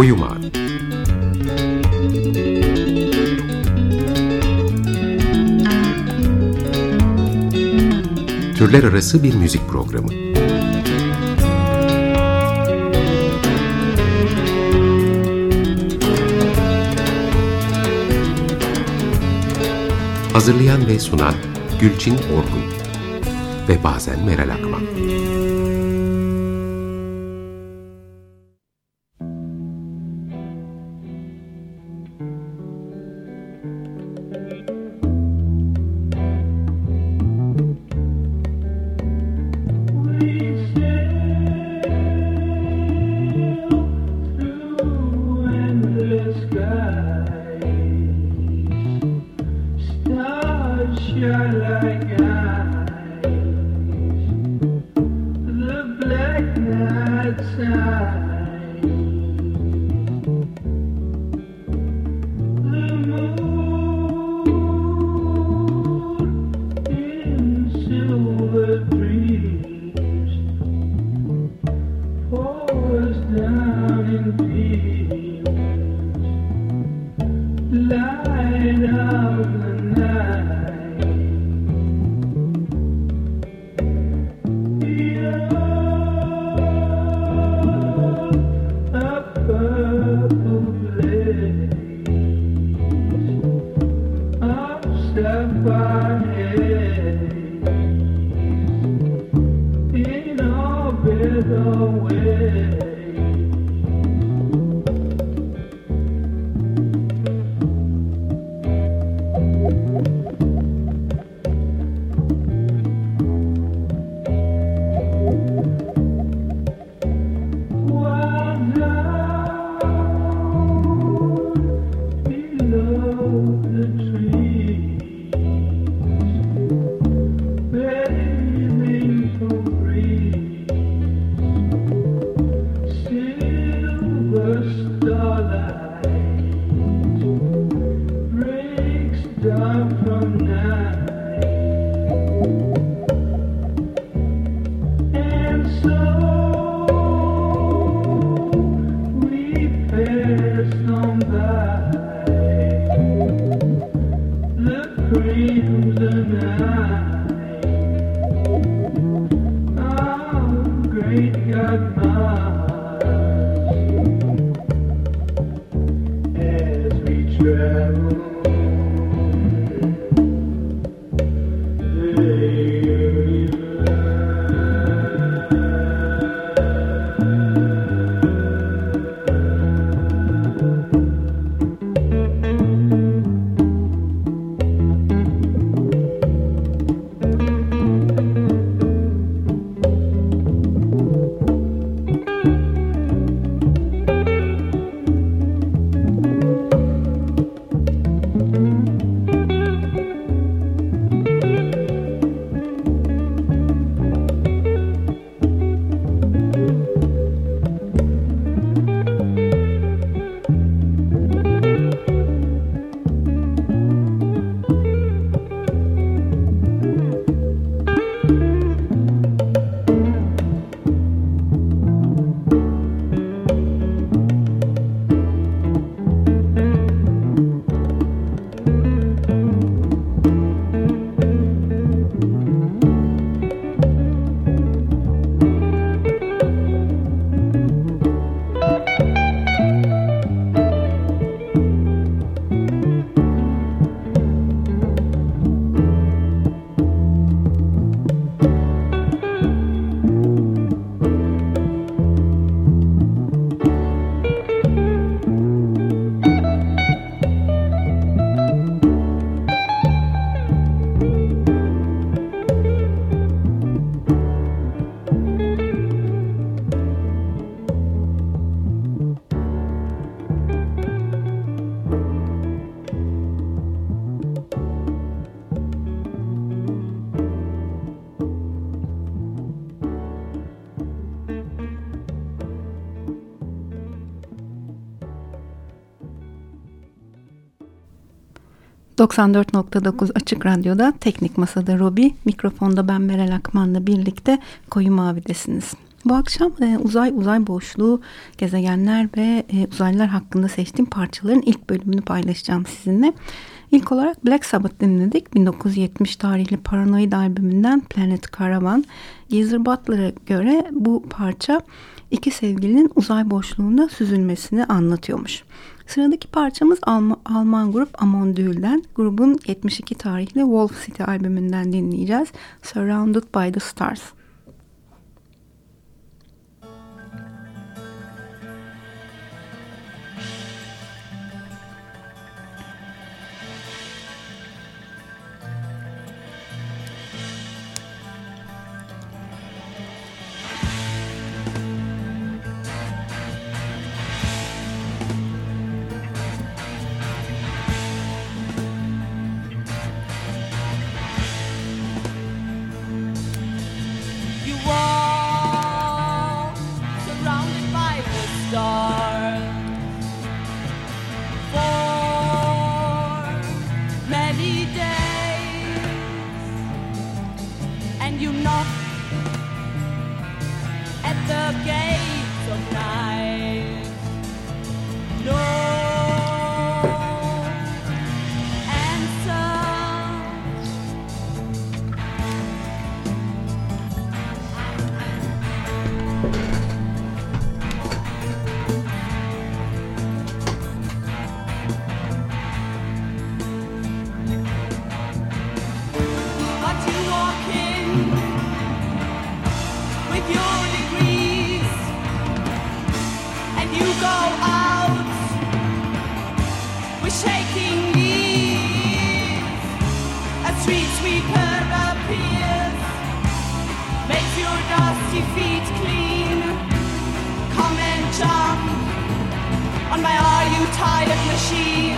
Koyu Mavi Türler arası bir müzik programı. Hazırlayan ve sunan Gülçin Orgun ve bazen Meral Akman. ...94.9 Açık Radyo'da Teknik Masa'da Robi, mikrofonda ben Meral Akman'la birlikte Koyu Mavi'desiniz. Bu akşam e, uzay uzay boşluğu, gezegenler ve e, uzaylılar hakkında seçtiğim parçaların ilk bölümünü paylaşacağım sizinle. İlk olarak Black Sabbath dinledik. 1970 tarihli Paranoid albümünden Planet Caravan. Geezer Butler'a göre bu parça iki sevgilinin uzay boşluğunda süzülmesini anlatıyormuş. Sıradaki parçamız Alman, Alman grup Amondül'den grubun 72 tarihli Wolf City albümünden dinleyeceğiz. Surrounded by the Stars. time machine.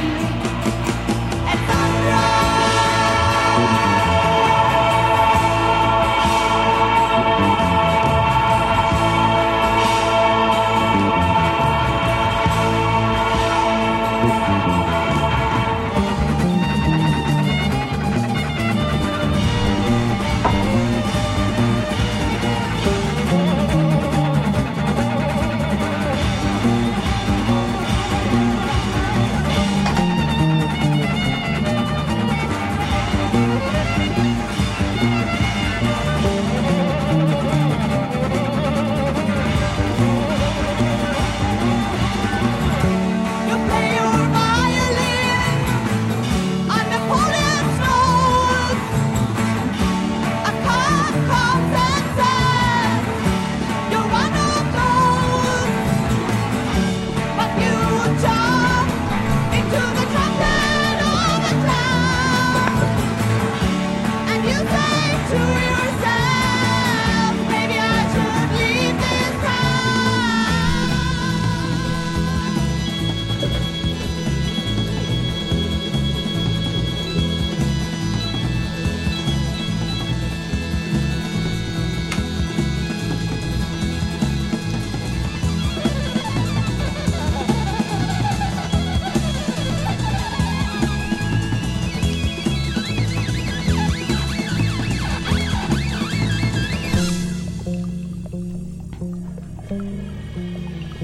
Thank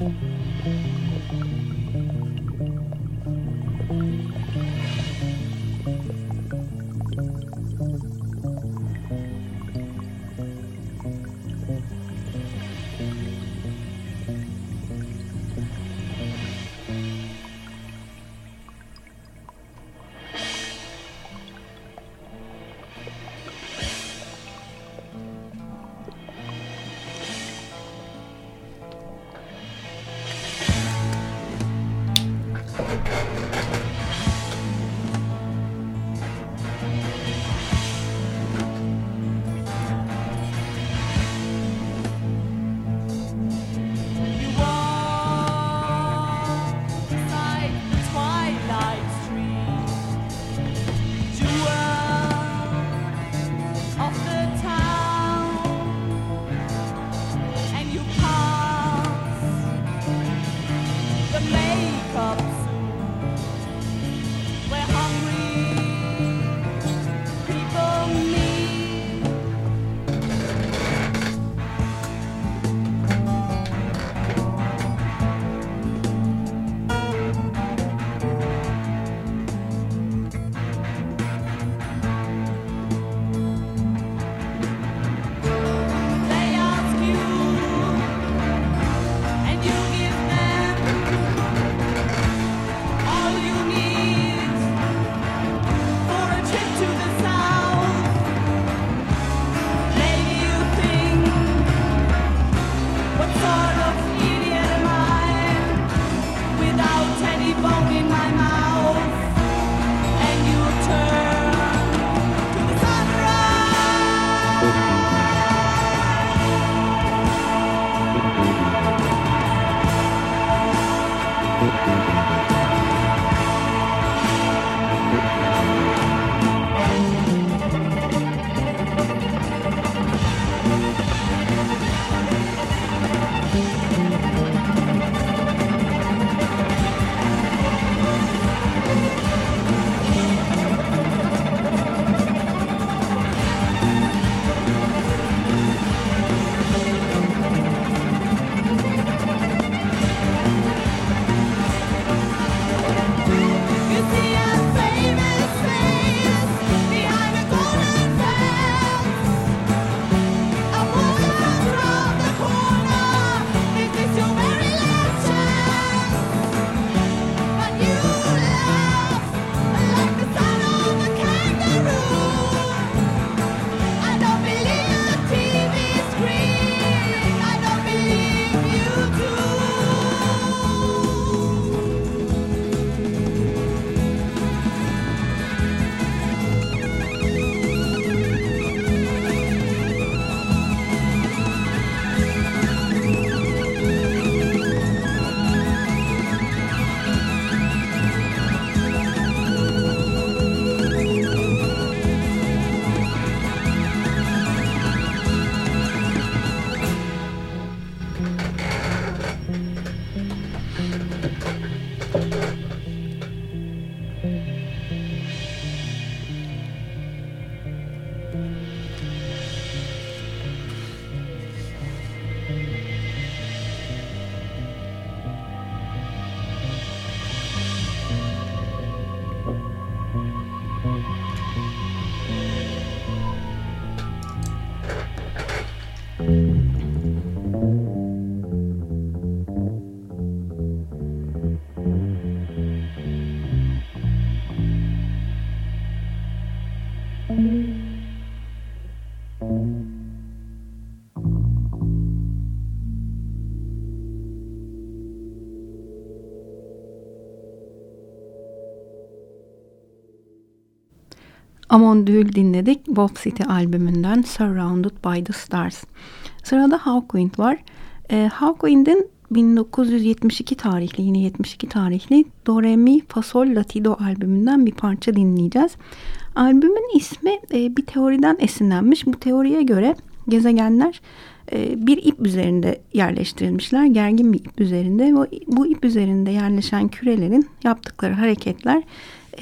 you. Amondül dinledik. Wolf City albümünden Surrounded by the Stars. Sırada Hawkwind var. E, Hawkwind'in 1972 tarihli yine 72 tarihli Do Re Mi Fa Sol albümünden bir parça dinleyeceğiz. Albümün ismi e, bir teoriden esinlenmiş. Bu teoriye göre gezegenler e, bir ip üzerinde yerleştirilmişler. Gergin bir ip üzerinde. Bu, bu ip üzerinde yerleşen kürelerin yaptıkları hareketler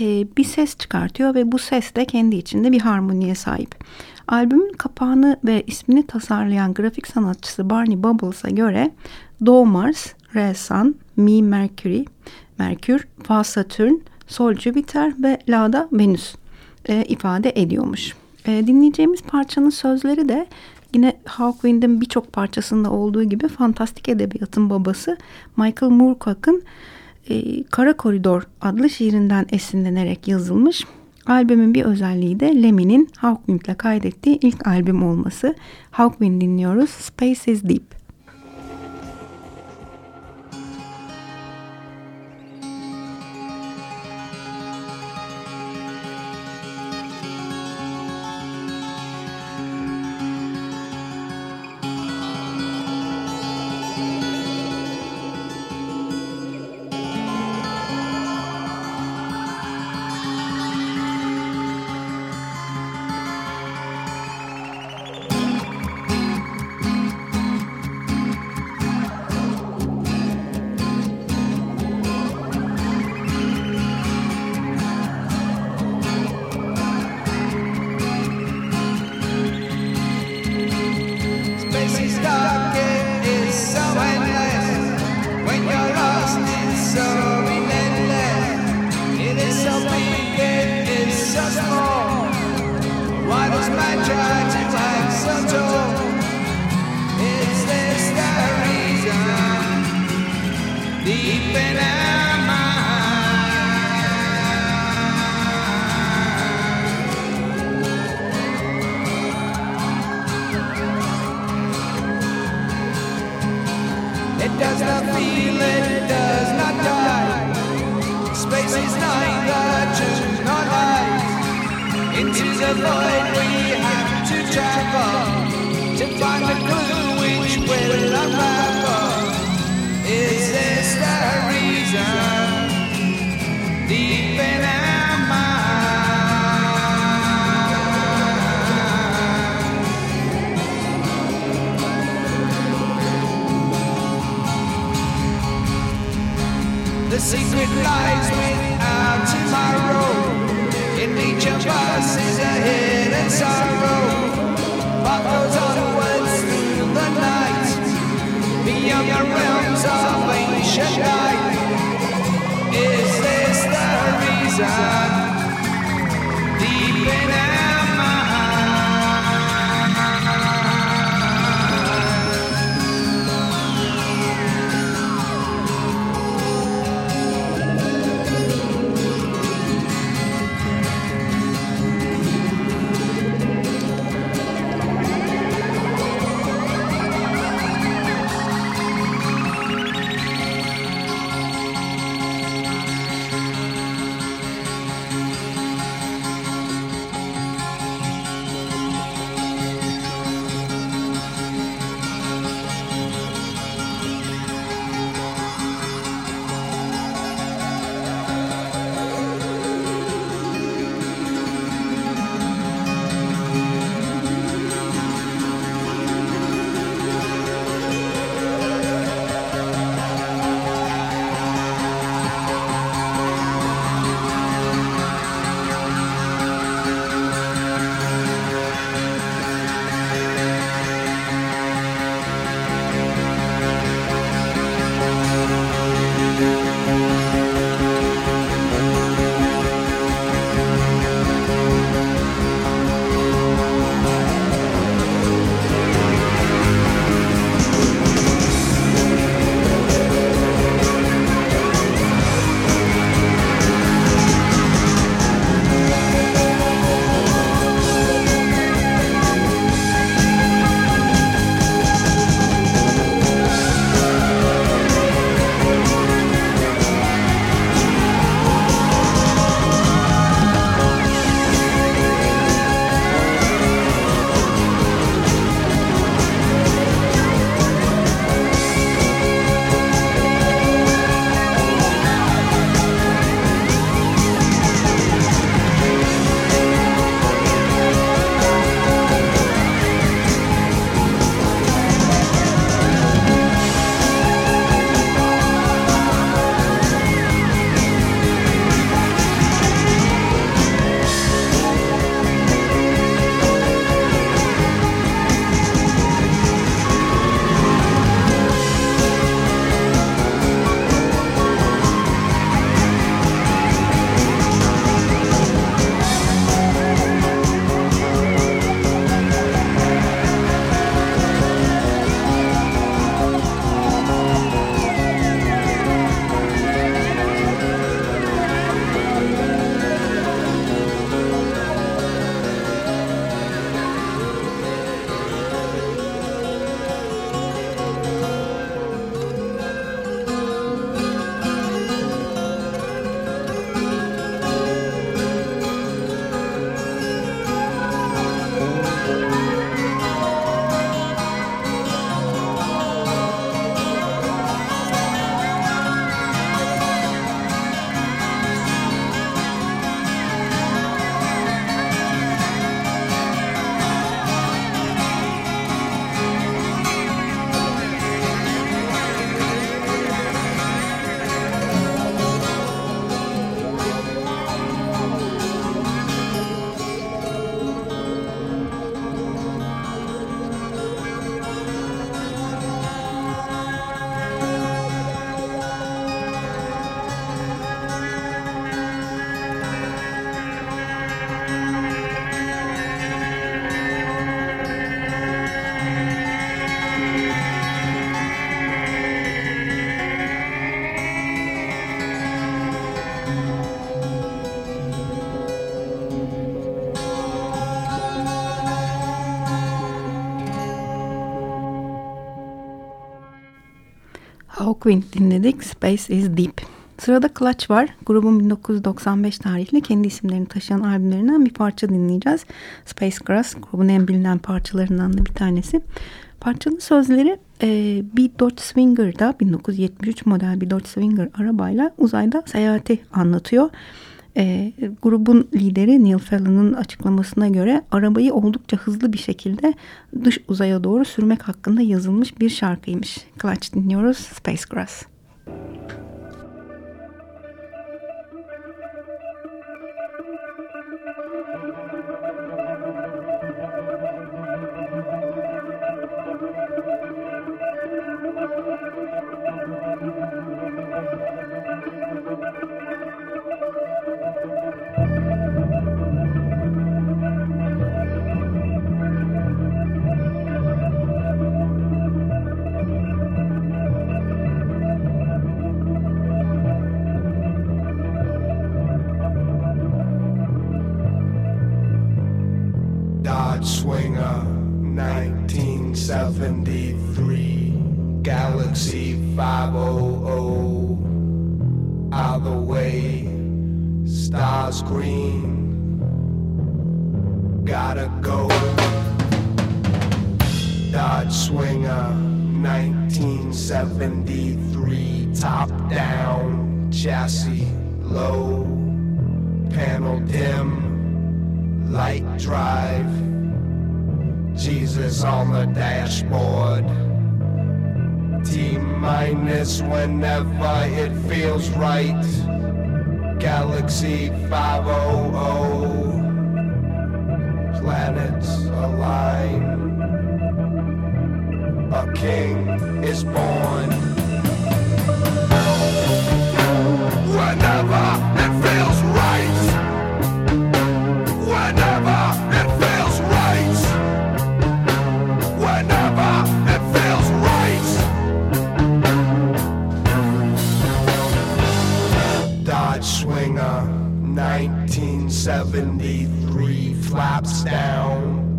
e, bir ses çıkartıyor ve bu ses de kendi içinde bir harmoniye sahip. Albümün kapağını ve ismini tasarlayan grafik sanatçısı Barney Bubbles'a göre Do Mars, Re Sun, Mi Mercury, Merkür, Fa Satürn, Sol Jüpiter ve La da Venüs e, ifade ediyormuş. E, dinleyeceğimiz parçanın sözleri de yine Hawkwind'in birçok parçasında olduğu gibi fantastik edebiyatın babası Michael Moorcock'ın e, Kara Koridor adlı şiirinden esinlenerek yazılmış. Albümün bir özelliği de Lemmy'nin Hawkwind'le kaydettiği ilk albüm olması. Hawkwind dinliyoruz. Space is Deep. inside. Hawkwind dinledik. Space is Deep. Sırada Clutch var. Grubun 1995 tarihli kendi isimlerini taşıyan albümlerinden bir parça dinleyeceğiz. Space Grass grubun en bilinen parçalarından da bir tanesi. Parçanın sözleri e, bir Dodge Swinger'da 1973 model bir Dodge Swinger arabayla uzayda seyahati anlatıyor. E, grubun lideri Neil Fallon'ın açıklamasına göre arabayı oldukça hızlı bir şekilde dış uzaya doğru sürmek hakkında yazılmış bir şarkıymış. Clutch dinliyoruz Space Grass.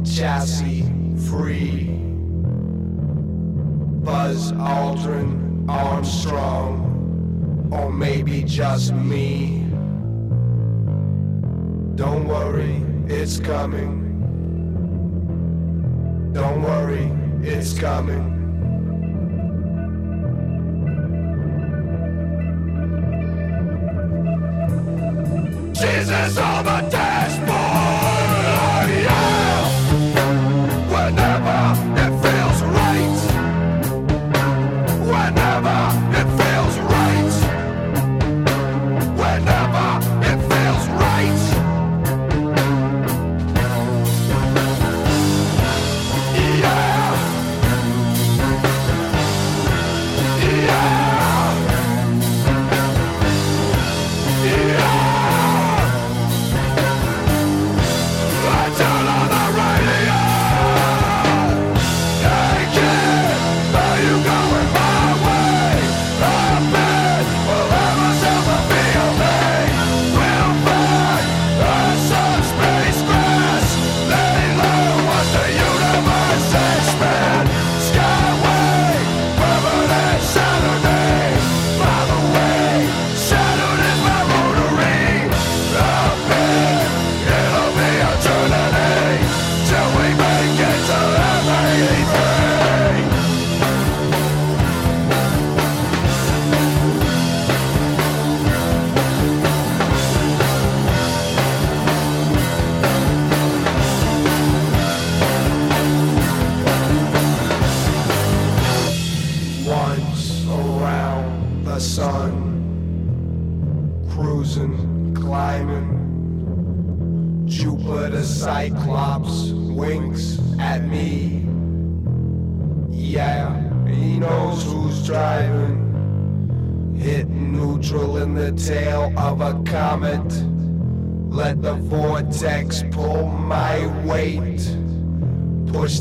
Chassis free. Buzz Aldrin Armstrong, or maybe just me. Don't worry, it's coming. Don't worry, it's coming. Yes,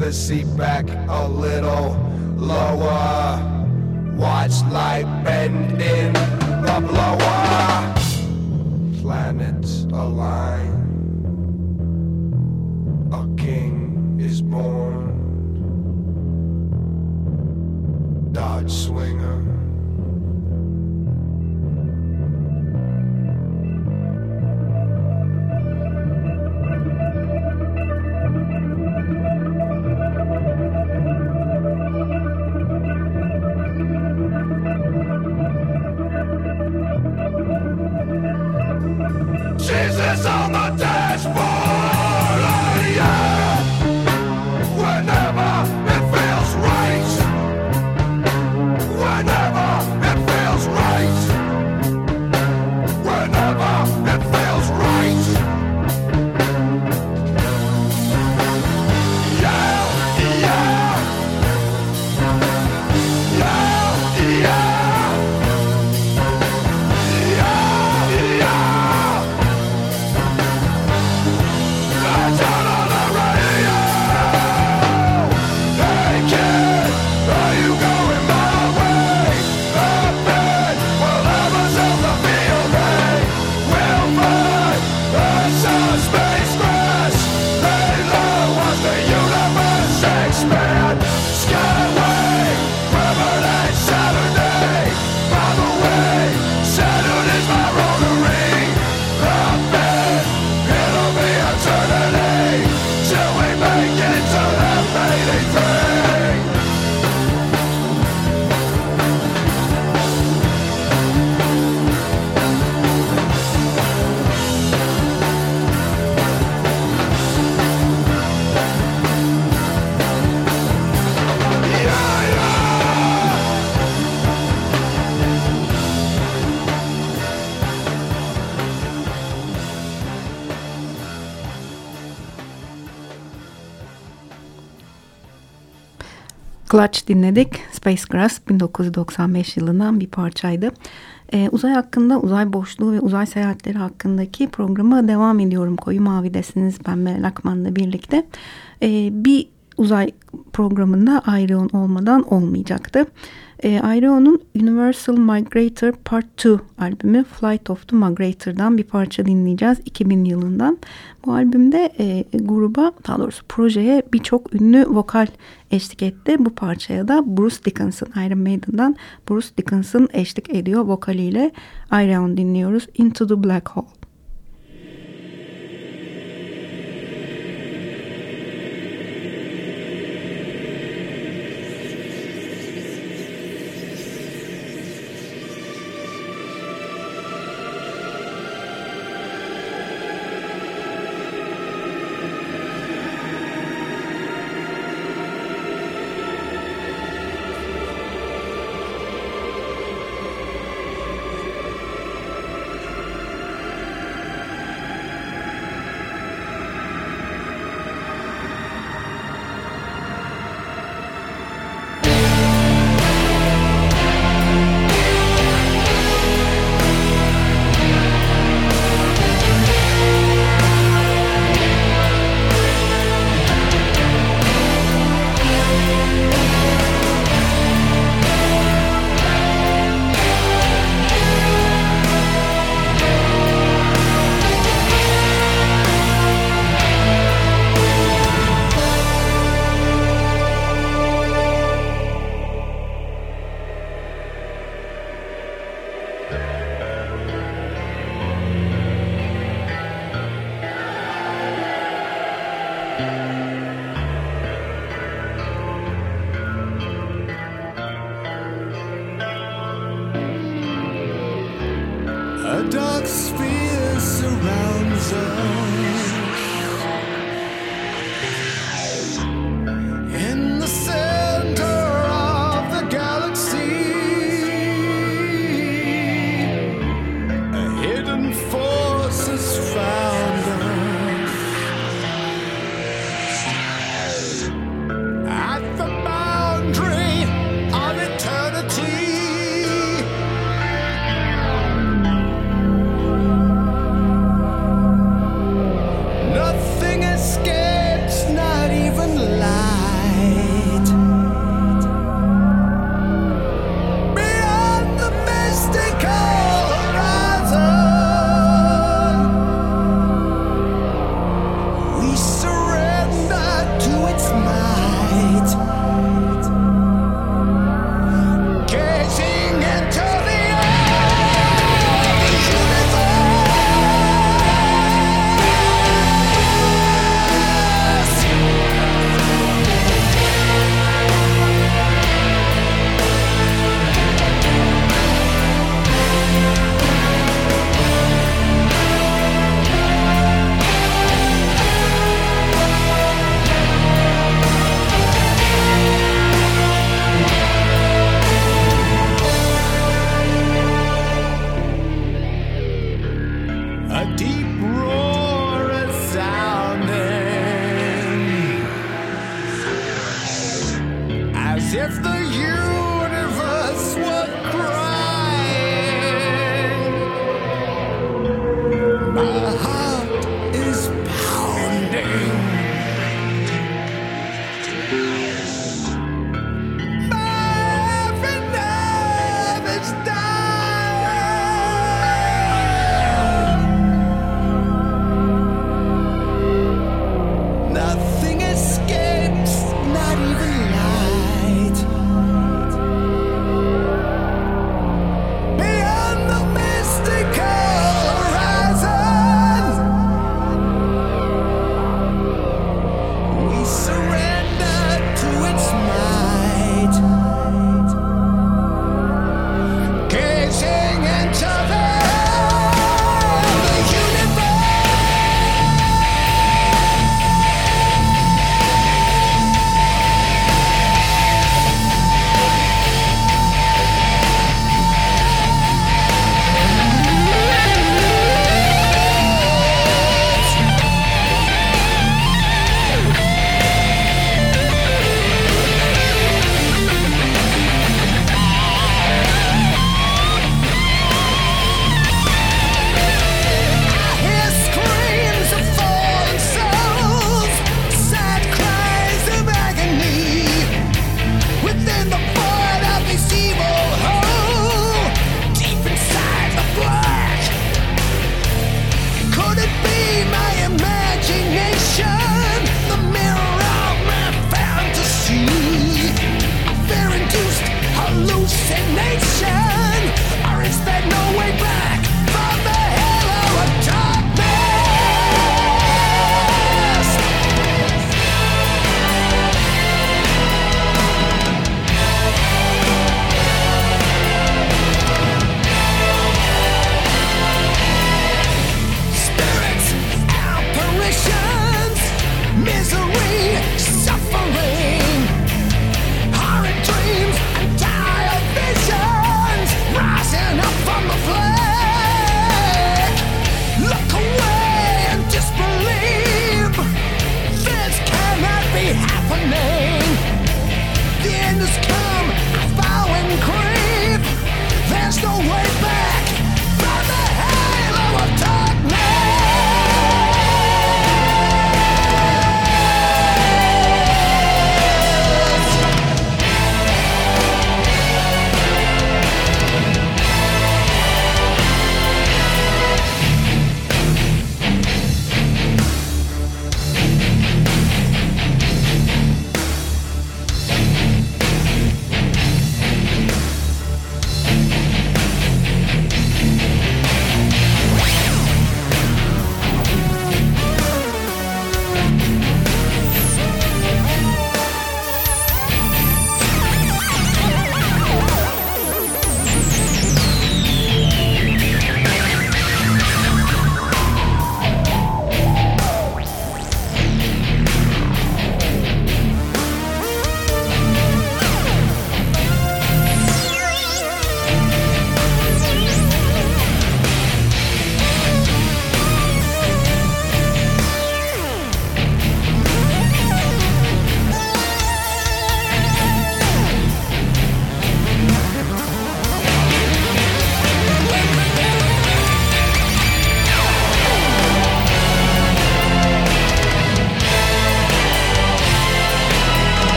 the seat back a little lower. Watch light bend in the blower. Planets align. Clutch dinledik. Space Grass 1995 yılından bir parçaydı. Ee, uzay hakkında, uzay boşluğu ve uzay seyahatleri hakkındaki programa devam ediyorum. Koyu Mavi'desiniz ben Meral Akman'la birlikte. Ee, bir uzay programında Ayreon olmadan olmayacaktı. E, Ayreon'un Universal Migrator Part 2 albümü Flight of the Migrator'dan bir parça dinleyeceğiz 2000 yılından. Bu albümde e, gruba daha doğrusu projeye birçok ünlü vokal eşlik etti. Bu parçaya da Bruce Dickinson Iron Maiden'dan Bruce Dickinson eşlik ediyor vokaliyle. Ayreon dinliyoruz Into the Black Hole.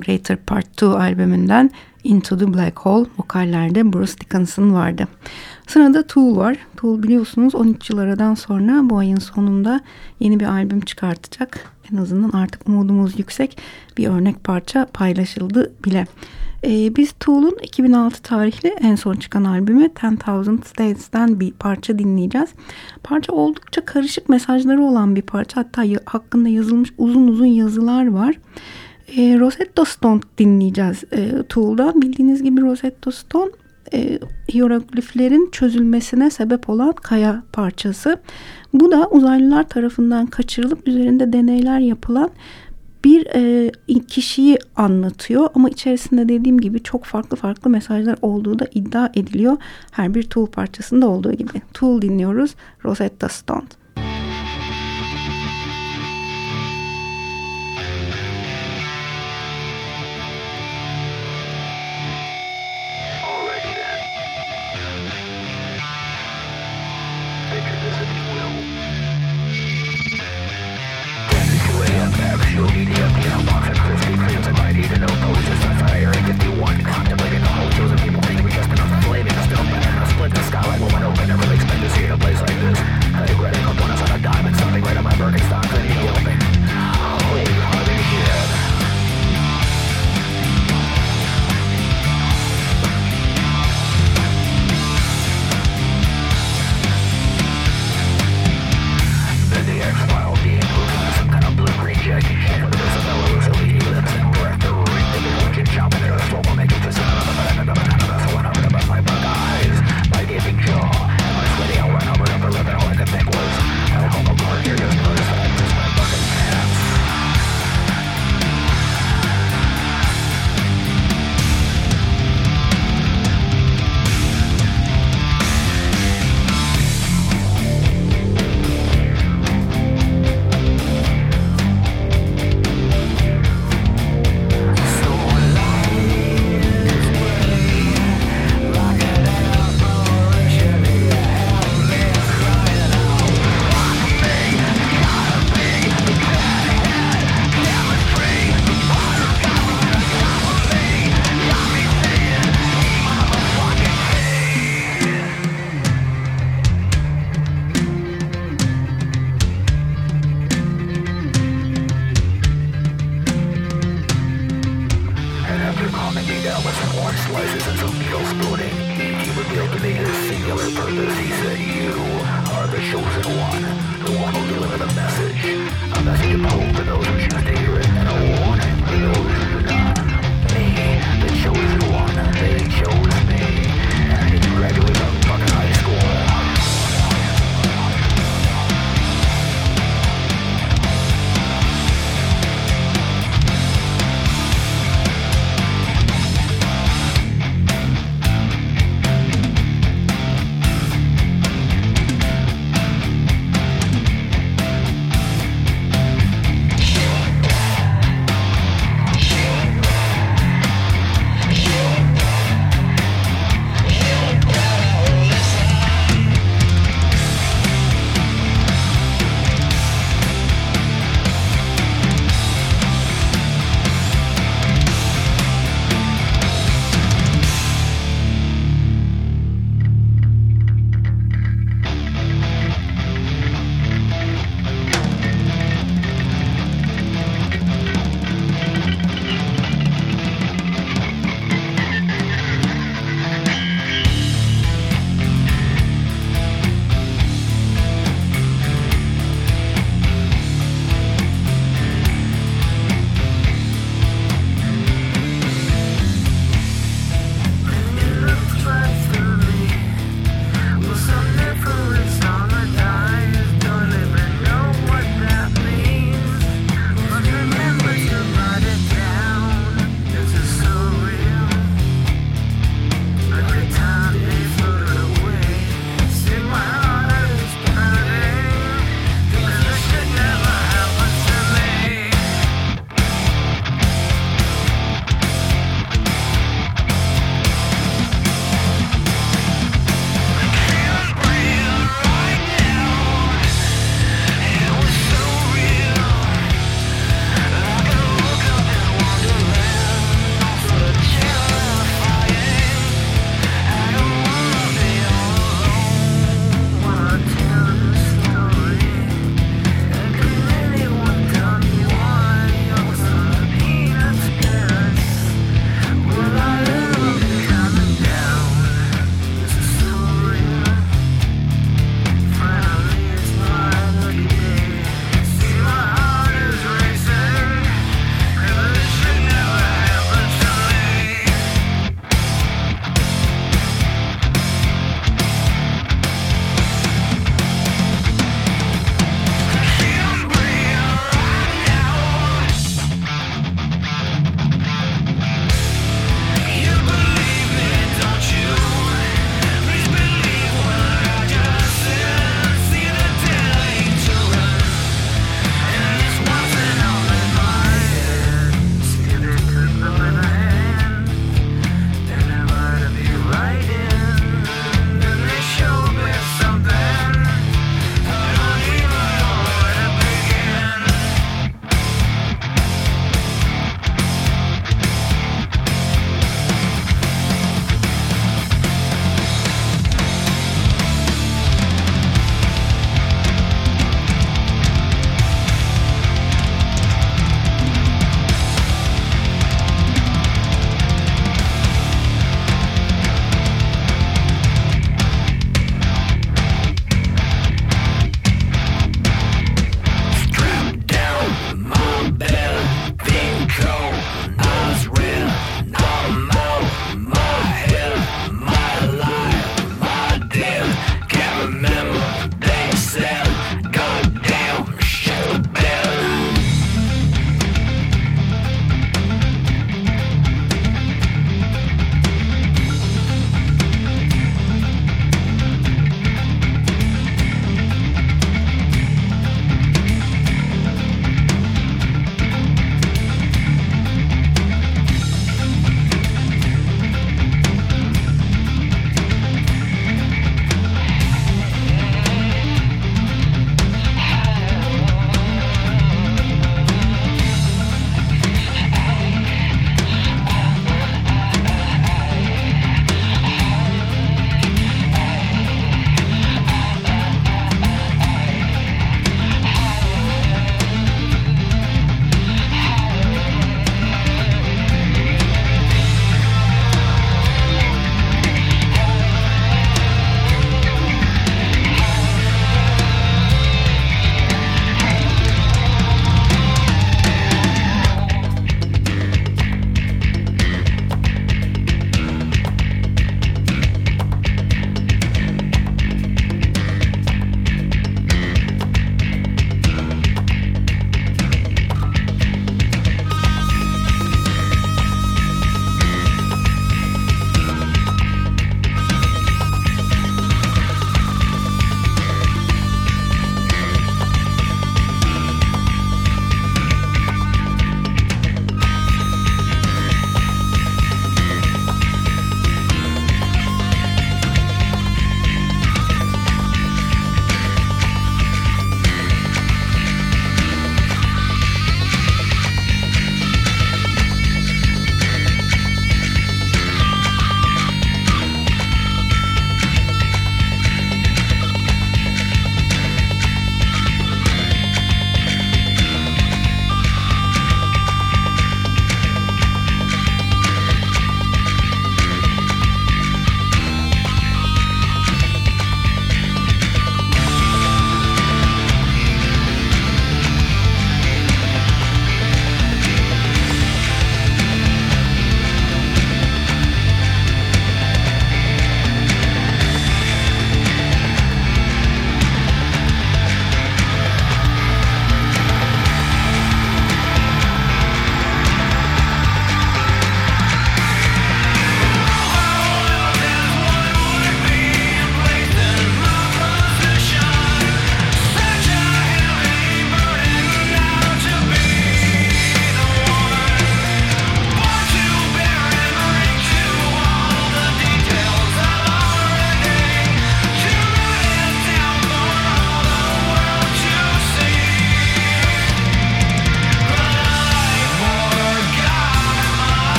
Migrator Part 2 albümünden Into the Black Hole vokallerde Bruce Dickinson vardı. Sırada Tool var. Tool biliyorsunuz 13 yıl aradan sonra bu ayın sonunda yeni bir albüm çıkartacak. En azından artık umudumuz yüksek. Bir örnek parça paylaşıldı bile. Ee, biz Tool'un 2006 tarihli en son çıkan albümü 10,000 States'ten bir parça dinleyeceğiz. Parça oldukça karışık mesajları olan bir parça. Hatta hakkında yazılmış uzun uzun yazılar var. E, Rosetta Stone dinleyeceğiz e, Tool'dan. Bildiğiniz gibi Rosetta Stone e, hierogliflerin çözülmesine sebep olan kaya parçası. Bu da uzaylılar tarafından kaçırılıp üzerinde deneyler yapılan bir e, kişiyi anlatıyor ama içerisinde dediğim gibi çok farklı farklı mesajlar olduğu da iddia ediliyor. Her bir Tool parçasında olduğu gibi. Tool dinliyoruz. Rosetta Stone.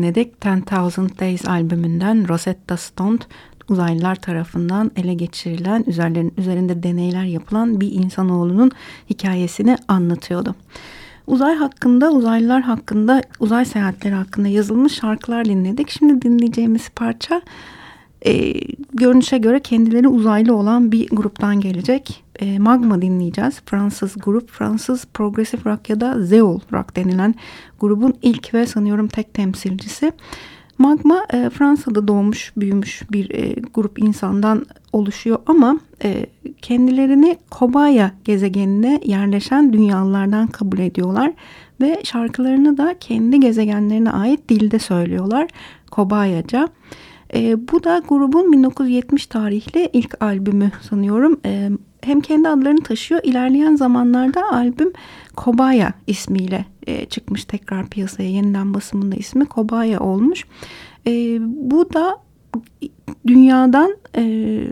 Dinledik. Ten Thousand Days albümünden Rosetta Stone uzaylılar tarafından ele geçirilen, üzerlerin, üzerinde deneyler yapılan bir insanoğlunun hikayesini anlatıyordu. Uzay hakkında, uzaylılar hakkında, uzay seyahatleri hakkında yazılmış şarkılar dinledik. Şimdi dinleyeceğimiz parça e, görünüşe göre kendileri uzaylı olan bir gruptan gelecek. E, Magma dinleyeceğiz. Fransız grup, Fransız progressive rock ya da Zeol rock denilen grubun ilk ve sanıyorum tek temsilcisi. Magma e, Fransa'da doğmuş, büyümüş bir e, grup insandan oluşuyor ama e, kendilerini Kobaya gezegenine yerleşen dünyalılardan kabul ediyorlar ve şarkılarını da kendi gezegenlerine ait dilde söylüyorlar Kobayaca. E, bu da grubun 1970 tarihli ilk albümü sanıyorum. E, hem kendi adlarını taşıyor. İlerleyen zamanlarda albüm Kobaya ismiyle e, çıkmış tekrar piyasaya. Yeniden basımında ismi Kobaya olmuş. E, bu da dünyadan e,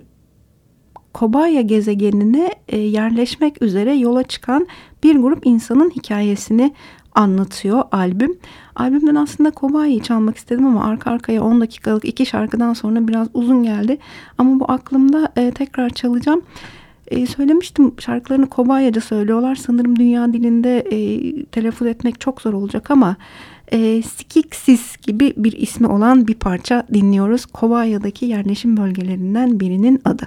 Kobaya gezegenine e, yerleşmek üzere yola çıkan bir grup insanın hikayesini anlatıyor albüm. Albümden aslında Kobaya'yı çalmak istedim ama arka arkaya 10 dakikalık iki şarkıdan sonra biraz uzun geldi. Ama bu aklımda e, tekrar çalacağım. E, söylemiştim şarkılarını Kobayaca söylüyorlar. Sanırım dünya dilinde e, telaffuz etmek çok zor olacak ama e, Skiksis gibi bir ismi olan bir parça dinliyoruz. Kobaya'daki yerleşim bölgelerinden birinin adı.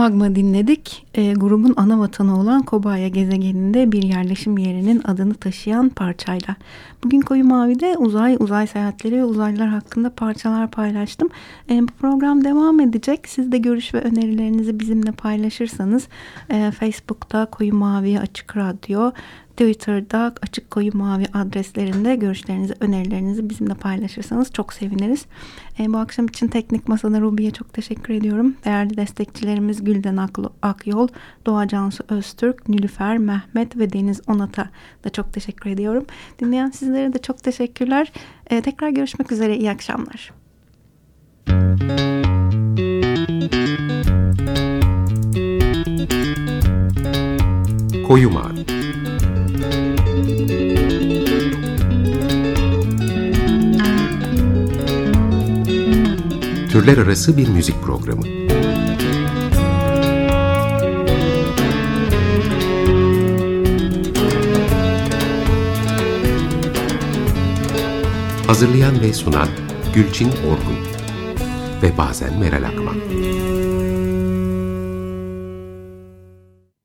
Magma dinledik. E, grubun ana vatanı olan Kobaya gezegeninde bir yerleşim yerinin adını taşıyan parçayla. Bugün Koyu Mavi'de uzay, uzay seyahatleri ve uzaylılar hakkında parçalar paylaştım. E, bu program devam edecek. Siz de görüş ve önerilerinizi bizimle paylaşırsanız e, Facebook'ta Koyu Mavi Açık Radyo, Twitter'da açık koyu mavi adreslerinde görüşlerinizi, önerilerinizi bizimle paylaşırsanız çok seviniriz. E, bu akşam için Teknik Masada Ruby'ye çok teşekkür ediyorum. Değerli destekçilerimiz Gülden Akyol, Doğa Cansu Öztürk, Nülüfer, Mehmet ve Deniz Onat'a da çok teşekkür ediyorum. Dinleyen sizlere de çok teşekkürler. E, tekrar görüşmek üzere. İyi akşamlar. Koyu Mavi Türler arası bir müzik programı. Hazırlayan ve sunan Gülçin Orgun ve bazen Meral Akman.